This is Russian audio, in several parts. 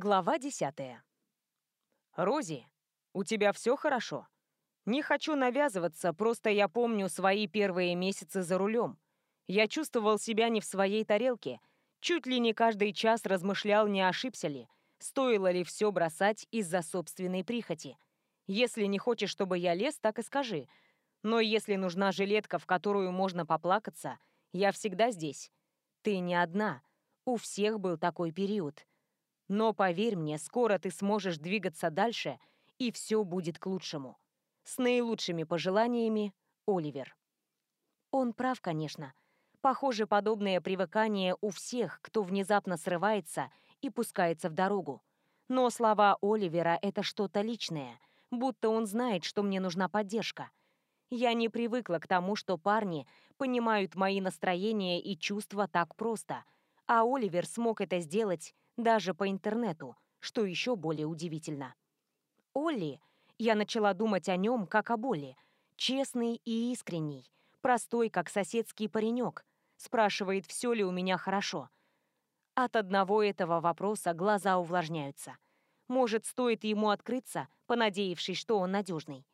Глава десятая. «Рози, у тебя все хорошо?» «Не хочу навязываться, просто я помню свои первые месяцы за рулем. Я чувствовал себя не в своей тарелке, чуть ли не каждый час размышлял, не ошибся ли, стоило ли все бросать из-за собственной прихоти. Если не хочешь, чтобы я лез, так и скажи. Но если нужна жилетка, в которую можно поплакаться, я всегда здесь. Ты не одна. У всех был такой период. Но поверь мне, скоро ты сможешь двигаться дальше, и все будет к лучшему. С наилучшими пожеланиями, Оливер. Он прав, конечно. Похоже, подобное привыкание у всех, кто внезапно срывается и пускается в дорогу. Но слова Оливера — это что-то личное, будто он знает, что мне нужна поддержка. Я не привыкла к тому, что парни понимают мои настроения и чувства так просто, а Оливер смог это сделать даже по интернету, что еще более удивительно. Олли, я начала думать о нем как о Олли, честный и искренний, простой, как соседский паренек, спрашивает, все ли у меня хорошо. От одного этого вопроса глаза увлажняются. Может, стоит ему открыться, понадеявшись, что он надежный.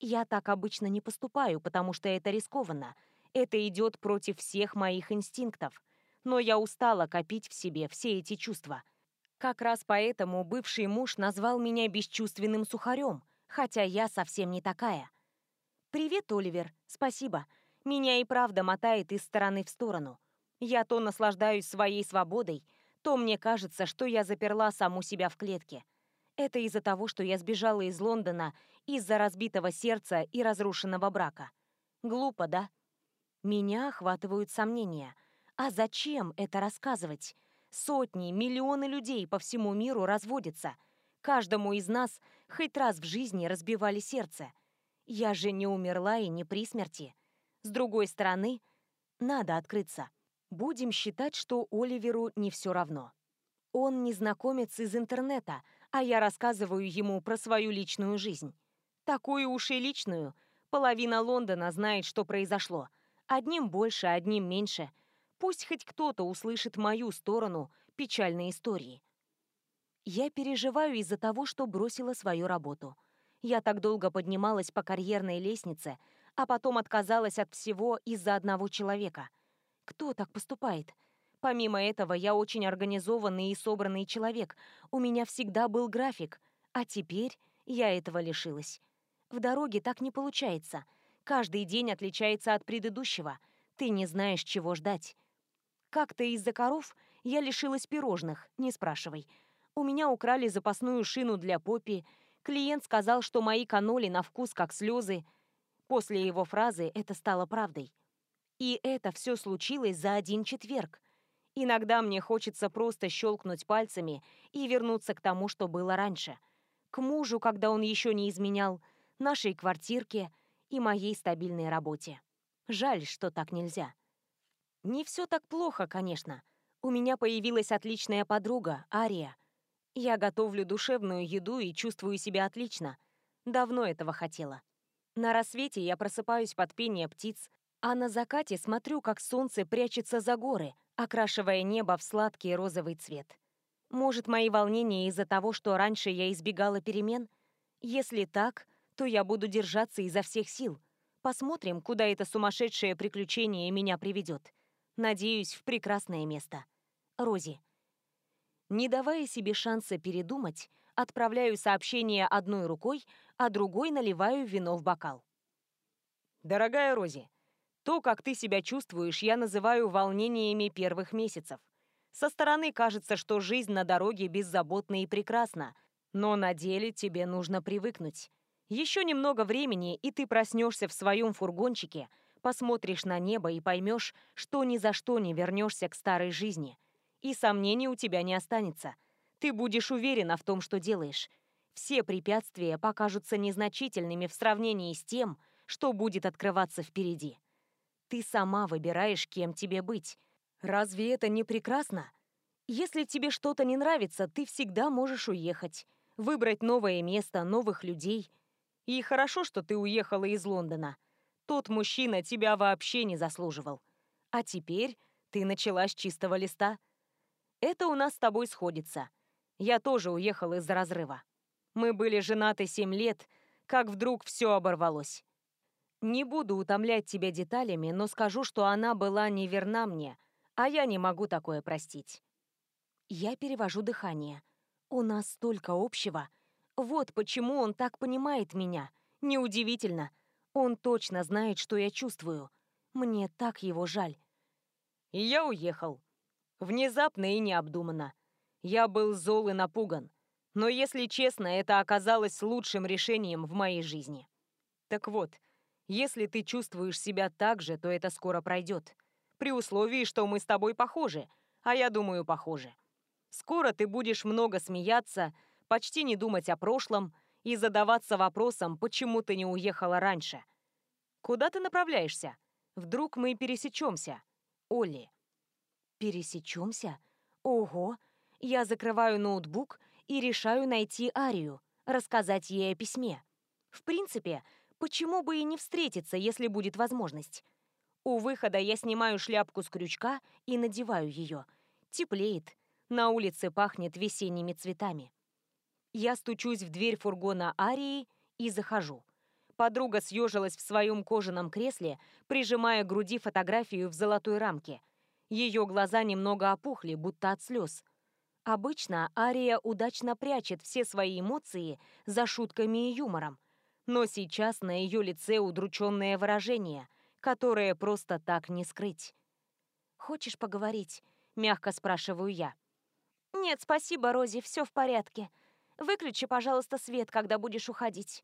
Я так обычно не поступаю, потому что это рискованно. Это идет против всех моих инстинктов но я устала копить в себе все эти чувства. Как раз поэтому бывший муж назвал меня бесчувственным сухарем, хотя я совсем не такая. «Привет, Оливер, спасибо. Меня и правда мотает из стороны в сторону. Я то наслаждаюсь своей свободой, то мне кажется, что я заперла саму себя в клетке. Это из-за того, что я сбежала из Лондона из-за разбитого сердца и разрушенного брака. Глупо, да? Меня охватывают сомнения — а зачем это рассказывать? Сотни, миллионы людей по всему миру разводятся. Каждому из нас хоть раз в жизни разбивали сердце. Я же не умерла и не при смерти. С другой стороны, надо открыться. Будем считать, что Оливеру не все равно. Он незнакомец из интернета, а я рассказываю ему про свою личную жизнь. Такую уж и личную. Половина Лондона знает, что произошло. Одним больше, одним меньше – Пусть хоть кто-то услышит мою сторону печальной истории. Я переживаю из-за того, что бросила свою работу. Я так долго поднималась по карьерной лестнице, а потом отказалась от всего из-за одного человека. Кто так поступает? Помимо этого, я очень организованный и собранный человек. У меня всегда был график, а теперь я этого лишилась. В дороге так не получается. Каждый день отличается от предыдущего. Ты не знаешь, чего ждать. Как-то из-за коров я лишилась пирожных, не спрашивай. У меня украли запасную шину для Поппи. Клиент сказал, что мои каноли на вкус как слезы. После его фразы это стало правдой. И это все случилось за один четверг. Иногда мне хочется просто щелкнуть пальцами и вернуться к тому, что было раньше. К мужу, когда он еще не изменял, нашей квартирке и моей стабильной работе. Жаль, что так нельзя. Не все так плохо, конечно. У меня появилась отличная подруга, Ария. Я готовлю душевную еду и чувствую себя отлично. Давно этого хотела. На рассвете я просыпаюсь под пение птиц, а на закате смотрю, как солнце прячется за горы, окрашивая небо в сладкий розовый цвет. Может, мои волнения из-за того, что раньше я избегала перемен? Если так, то я буду держаться изо всех сил. Посмотрим, куда это сумасшедшее приключение меня приведет. Надеюсь, в прекрасное место. Рози. Не давая себе шанса передумать, отправляю сообщение одной рукой, а другой наливаю вино в бокал. Дорогая Рози, то, как ты себя чувствуешь, я называю волнениями первых месяцев. Со стороны кажется, что жизнь на дороге беззаботна и прекрасна, но на деле тебе нужно привыкнуть. Еще немного времени, и ты проснешься в своем фургончике – посмотришь на небо и поймешь, что ни за что не вернешься к старой жизни. И сомнений у тебя не останется. Ты будешь уверена в том, что делаешь. Все препятствия покажутся незначительными в сравнении с тем, что будет открываться впереди. Ты сама выбираешь, кем тебе быть. Разве это не прекрасно? Если тебе что-то не нравится, ты всегда можешь уехать, выбрать новое место, новых людей. И хорошо, что ты уехала из Лондона – тот мужчина тебя вообще не заслуживал. А теперь ты начала с чистого листа. Это у нас с тобой сходится. Я тоже уехал из-за разрыва. Мы были женаты семь лет, как вдруг все оборвалось. Не буду утомлять тебя деталями, но скажу, что она была неверна мне, а я не могу такое простить. Я перевожу дыхание. У нас столько общего. Вот почему он так понимает меня. Неудивительно. Он точно знает, что я чувствую. Мне так его жаль. И я уехал. Внезапно и необдуманно. Я был зол и напуган. Но, если честно, это оказалось лучшим решением в моей жизни. Так вот, если ты чувствуешь себя так же, то это скоро пройдет. При условии, что мы с тобой похожи, а я думаю, похожи. Скоро ты будешь много смеяться, почти не думать о прошлом и задаваться вопросом, почему ты не уехала раньше. Куда ты направляешься? Вдруг мы пересечемся? Олли. Пересечемся? Ого! Я закрываю ноутбук и решаю найти Арию, рассказать ей о письме. В принципе, Почему бы и не встретиться, если будет возможность? У выхода я снимаю шляпку с крючка и надеваю ее. Теплеет. На улице пахнет весенними цветами. Я стучусь в дверь фургона Арии и захожу. Подруга съежилась в своем кожаном кресле, прижимая к груди фотографию в золотой рамке. Ее глаза немного опухли, будто от слез. Обычно Ария удачно прячет все свои эмоции за шутками и юмором но сейчас на ее лице удрученное выражение, которое просто так не скрыть. «Хочешь поговорить?» — мягко спрашиваю я. «Нет, спасибо, Рози, все в порядке. Выключи, пожалуйста, свет, когда будешь уходить».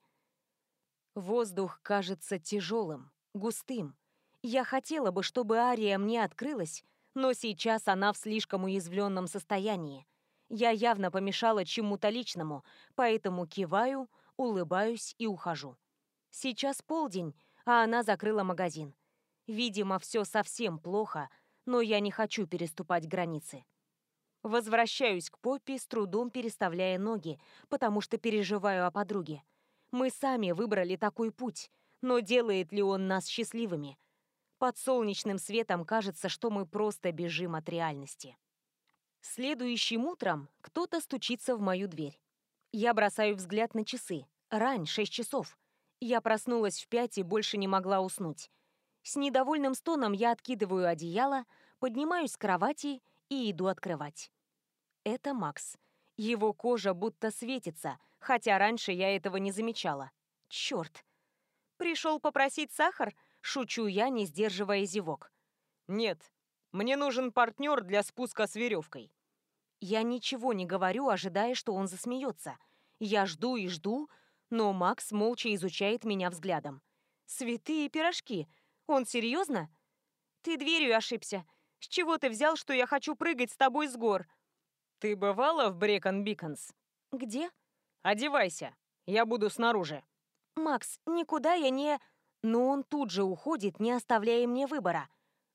Воздух кажется тяжелым, густым. Я хотела бы, чтобы Ария мне открылась, но сейчас она в слишком уязвленном состоянии. Я явно помешала чему-то личному, поэтому киваю, улыбаюсь и ухожу. Сейчас полдень, а она закрыла магазин. Видимо, все совсем плохо, но я не хочу переступать границы. Возвращаюсь к Поппи, с трудом переставляя ноги, потому что переживаю о подруге. Мы сами выбрали такой путь, но делает ли он нас счастливыми? Под солнечным светом кажется, что мы просто бежим от реальности. Следующим утром кто-то стучится в мою дверь. Я бросаю взгляд на часы. Рань, шесть часов. Я проснулась в пять и больше не могла уснуть. С недовольным стоном я откидываю одеяло, поднимаюсь с кровати и иду открывать. Это Макс. Его кожа будто светится, хотя раньше я этого не замечала. Черт. Пришел попросить сахар? Шучу я, не сдерживая зевок. Нет, мне нужен партнер для спуска с веревкой. Я ничего не говорю, ожидая, что он засмеется. Я жду и жду, но Макс молча изучает меня взглядом. «Святые пирожки! Он серьезно?» «Ты дверью ошибся. С чего ты взял, что я хочу прыгать с тобой с гор?» «Ты бывала в Брекон Биконс?» «Где?» «Одевайся. Я буду снаружи». «Макс, никуда я не...» Но он тут же уходит, не оставляя мне выбора.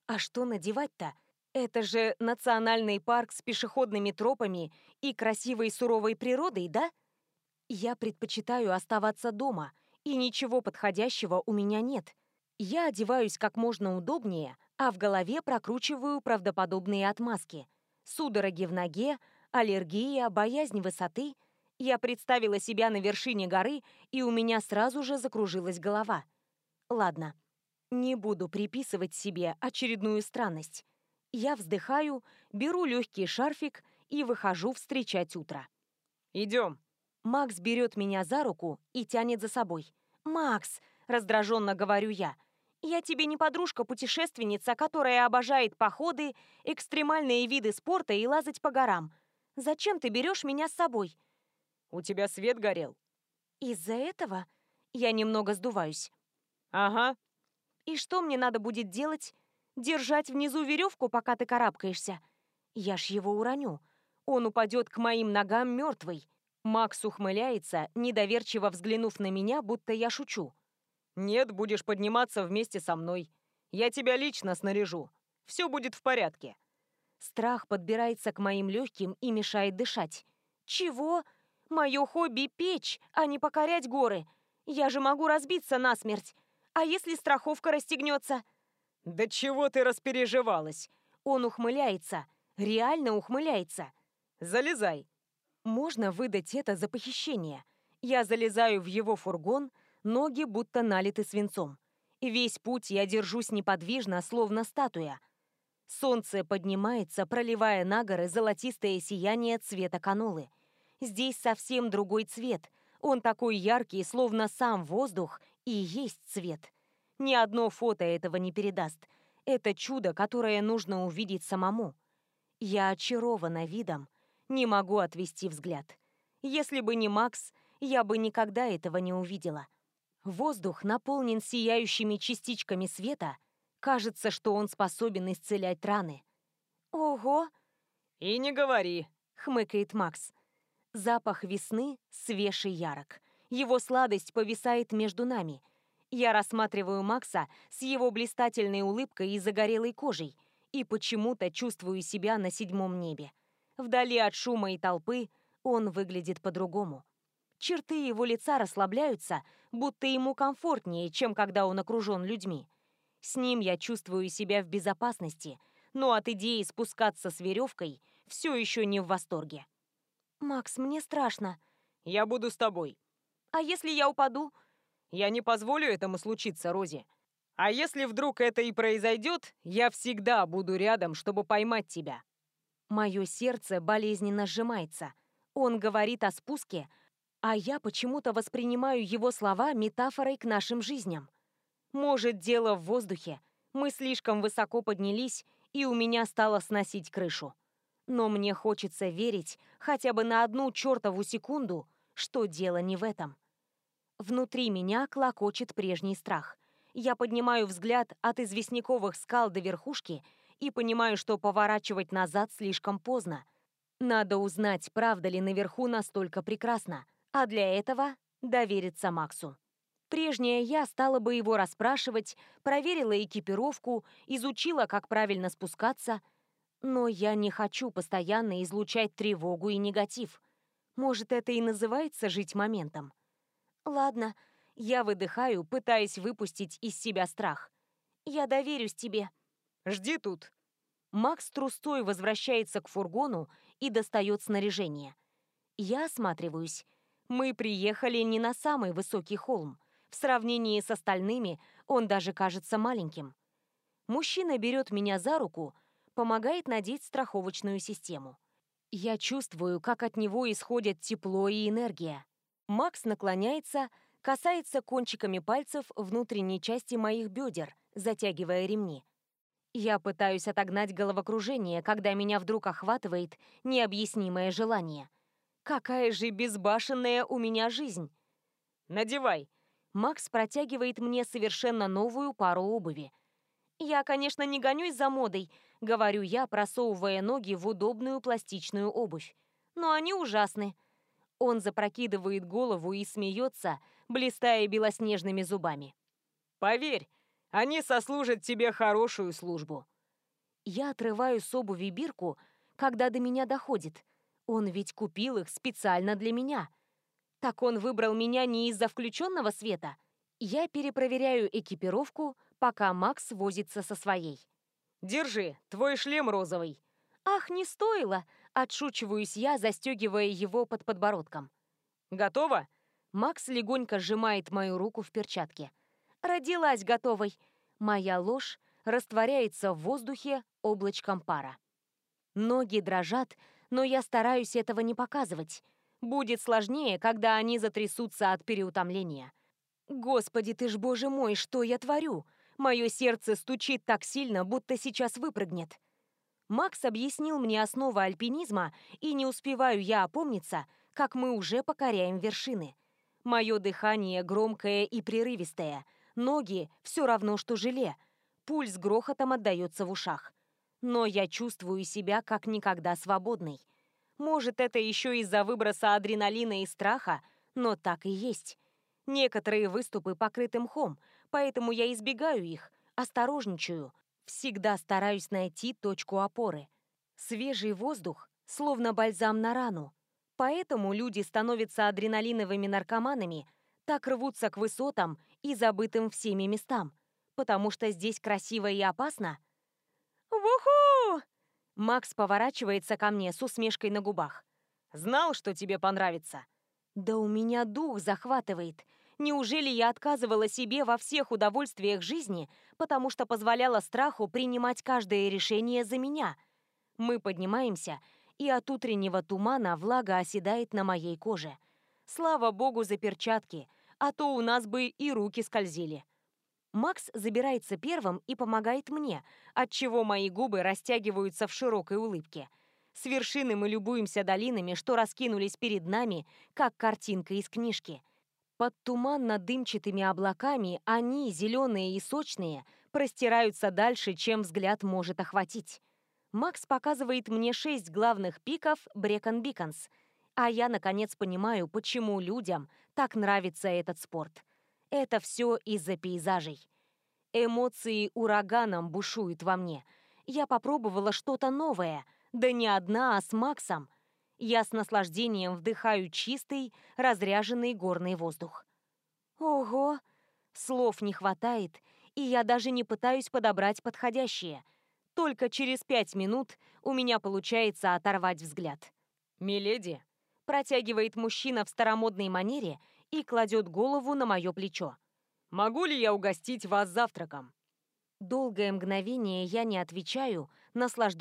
А что надевать-то? Это же национальный парк с пешеходными тропами и красивой суровой природой, да? Я предпочитаю оставаться дома, и ничего подходящего у меня нет. Я одеваюсь как можно удобнее, а в голове прокручиваю правдоподобные отмазки. Судороги в ноге, аллергия, боязнь высоты. Я представила себя на вершине горы, и у меня сразу же закружилась голова. Ладно, не буду приписывать себе очередную странность. Я вздыхаю, беру легкий шарфик и выхожу встречать утро. «Идем». Макс берет меня за руку и тянет за собой. «Макс!» – раздраженно говорю я. «Я тебе не подружка-путешественница, которая обожает походы, экстремальные виды спорта и лазать по горам. Зачем ты берешь меня с собой?» «У тебя свет горел». «Из-за этого?» Я немного сдуваюсь. «Ага». «И что мне надо будет делать? Держать внизу веревку, пока ты карабкаешься. Я ж его уроню. Он упадет к моим ногам мертвый. Макс ухмыляется, недоверчиво взглянув на меня, будто я шучу. «Нет, будешь подниматься вместе со мной. Я тебя лично снаряжу. Все будет в порядке». Страх подбирается к моим легким и мешает дышать. «Чего? Мое хобби — печь, а не покорять горы. Я же могу разбиться насмерть. А если страховка расстегнется?» «Да чего ты распереживалась?» Он ухмыляется. Реально ухмыляется. «Залезай». Можно выдать это за похищение. Я залезаю в его фургон, ноги будто налиты свинцом. Весь путь я держусь неподвижно, словно статуя. Солнце поднимается, проливая на горы золотистое сияние цвета канолы. Здесь совсем другой цвет. Он такой яркий, словно сам воздух и есть цвет. Ни одно фото этого не передаст. Это чудо, которое нужно увидеть самому. Я очарована видом, не могу отвести взгляд. Если бы не Макс, я бы никогда этого не увидела. Воздух наполнен сияющими частичками света. Кажется, что он способен исцелять раны. «Ого!» «И не говори!» — хмыкает Макс. Запах весны свеж и ярок. Его сладость повисает между нами. Я рассматриваю Макса с его блистательной улыбкой и загорелой кожей и почему-то чувствую себя на седьмом небе. Вдали от шума и толпы он выглядит по-другому. Черты его лица расслабляются, будто ему комфортнее, чем когда он окружен людьми. С ним я чувствую себя в безопасности, но от идеи спускаться с веревкой все еще не в восторге. «Макс, мне страшно». «Я буду с тобой». «А если я упаду?» «Я не позволю этому случиться, Рози. А если вдруг это и произойдет, я всегда буду рядом, чтобы поймать тебя». Мое сердце болезненно сжимается. Он говорит о спуске, а я почему-то воспринимаю его слова метафорой к нашим жизням. Может, дело в воздухе. Мы слишком высоко поднялись, и у меня стало сносить крышу. Но мне хочется верить хотя бы на одну чертову секунду, что дело не в этом. Внутри меня клокочет прежний страх. Я поднимаю взгляд от известняковых скал до верхушки — и понимаю, что поворачивать назад слишком поздно. Надо узнать, правда ли наверху настолько прекрасно, а для этого довериться Максу. Прежняя я стала бы его расспрашивать, проверила экипировку, изучила, как правильно спускаться. Но я не хочу постоянно излучать тревогу и негатив. Может, это и называется жить моментом? Ладно, я выдыхаю, пытаясь выпустить из себя страх. Я доверюсь тебе. Жди тут». Макс трустой возвращается к фургону и достает снаряжение. Я осматриваюсь. Мы приехали не на самый высокий холм. В сравнении с остальными он даже кажется маленьким. Мужчина берет меня за руку, помогает надеть страховочную систему. Я чувствую, как от него исходят тепло и энергия. Макс наклоняется, касается кончиками пальцев внутренней части моих бедер, затягивая ремни. Я пытаюсь отогнать головокружение, когда меня вдруг охватывает необъяснимое желание. Какая же безбашенная у меня жизнь! Надевай. Макс протягивает мне совершенно новую пару обуви. Я, конечно, не гонюсь за модой, говорю я, просовывая ноги в удобную пластичную обувь. Но они ужасны. Он запрокидывает голову и смеется, блистая белоснежными зубами. Поверь, они сослужат тебе хорошую службу». Я отрываю с обуви бирку, когда до меня доходит. Он ведь купил их специально для меня. Так он выбрал меня не из-за включенного света. Я перепроверяю экипировку, пока Макс возится со своей. «Держи, твой шлем розовый». «Ах, не стоило!» — отшучиваюсь я, застегивая его под подбородком. «Готово?» Макс легонько сжимает мою руку в перчатке. Родилась готовой. Моя ложь растворяется в воздухе облачком пара. Ноги дрожат, но я стараюсь этого не показывать. Будет сложнее, когда они затрясутся от переутомления. Господи ты ж, боже мой, что я творю? Мое сердце стучит так сильно, будто сейчас выпрыгнет. Макс объяснил мне основы альпинизма, и не успеваю я опомниться, как мы уже покоряем вершины. Мое дыхание громкое и прерывистое — Ноги все равно, что желе. Пульс грохотом отдается в ушах. Но я чувствую себя как никогда свободной. Может, это еще из-за выброса адреналина и страха, но так и есть. Некоторые выступы покрыты мхом, поэтому я избегаю их, осторожничаю. Всегда стараюсь найти точку опоры. Свежий воздух, словно бальзам на рану. Поэтому люди становятся адреналиновыми наркоманами, так рвутся к высотам и забытым всеми местам, потому что здесь красиво и опасно. «Вуху!» Макс поворачивается ко мне с усмешкой на губах. Знал, что тебе понравится. Да у меня дух захватывает. Неужели я отказывала себе во всех удовольствиях жизни, потому что позволяла страху принимать каждое решение за меня? Мы поднимаемся, и от утреннего тумана влага оседает на моей коже. Слава богу за перчатки, а то у нас бы и руки скользили. Макс забирается первым и помогает мне, отчего мои губы растягиваются в широкой улыбке. С вершины мы любуемся долинами, что раскинулись перед нами, как картинка из книжки. Под туманно-дымчатыми облаками они, зеленые и сочные, простираются дальше, чем взгляд может охватить. Макс показывает мне шесть главных пиков Брекон-Биконс, а я, наконец, понимаю, почему людям так нравится этот спорт. Это все из-за пейзажей. Эмоции ураганом бушуют во мне. Я попробовала что-то новое, да не одна, а с Максом. Я с наслаждением вдыхаю чистый, разряженный горный воздух. Ого! Слов не хватает, и я даже не пытаюсь подобрать подходящие. Только через пять минут у меня получается оторвать взгляд. «Миледи!» – протягивает мужчина в старомодной манере и кладет голову на мое плечо. «Могу ли я угостить вас завтраком?» Долгое мгновение я не отвечаю, наслаждаясь